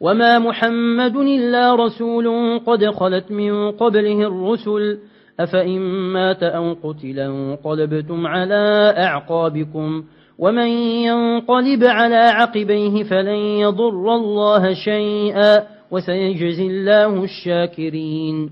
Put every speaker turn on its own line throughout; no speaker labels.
وما محمد إلا رسول قد خلت من قبله الرسل أفإن مات أو قتلا انقلبتم على أعقابكم ومن ينقلب على عقبيه فلن يضر الله شيئا وسيجزي الله الشاكرين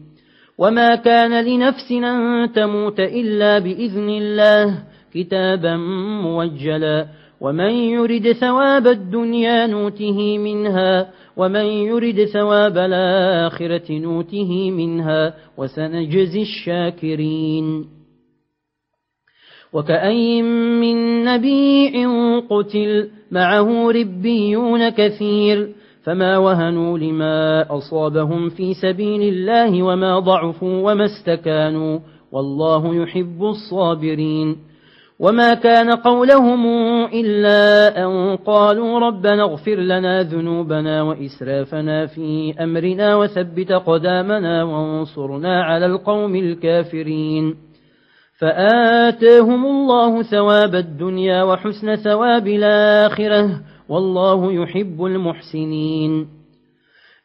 وما كان لنفس أن تموت إلا بإذن الله كتابا موجلا ومن يرد ثواب الدنيا نوته منها ومن يرد ثواب الآخرة نوته منها وسنجزي الشاكرين وكأي من نبي قتل معه ربيون كثير فما وهنوا لما أصابهم في سبيل الله وما ضعفوا وما استكانوا والله يحب الصابرين وما كان قولهم إلا أن قالوا ربنا اغفر لنا ذنوبنا وإسرافنا في أمرنا وثبت قدامنا وانصرنا على القوم الكافرين فآتاهم الله ثواب الدنيا وحسن ثواب الآخرة والله يحب المحسنين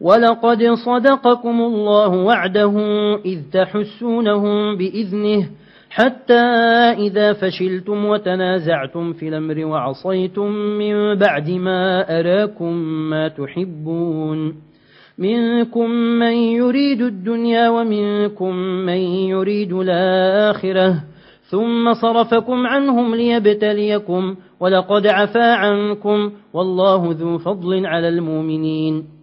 ولقد صدقكم الله وعده إذ تحسونهم بإذنه حتى إذا فشلتم وتنازعتم في الأمر وعصيتم من بعد ما أراكم ما تحبون منكم من يريد الدنيا ومنكم من يريد الآخرة ثم صرفكم عنهم ليبتليكم ولقد عفا عنكم والله ذو فضل على المؤمنين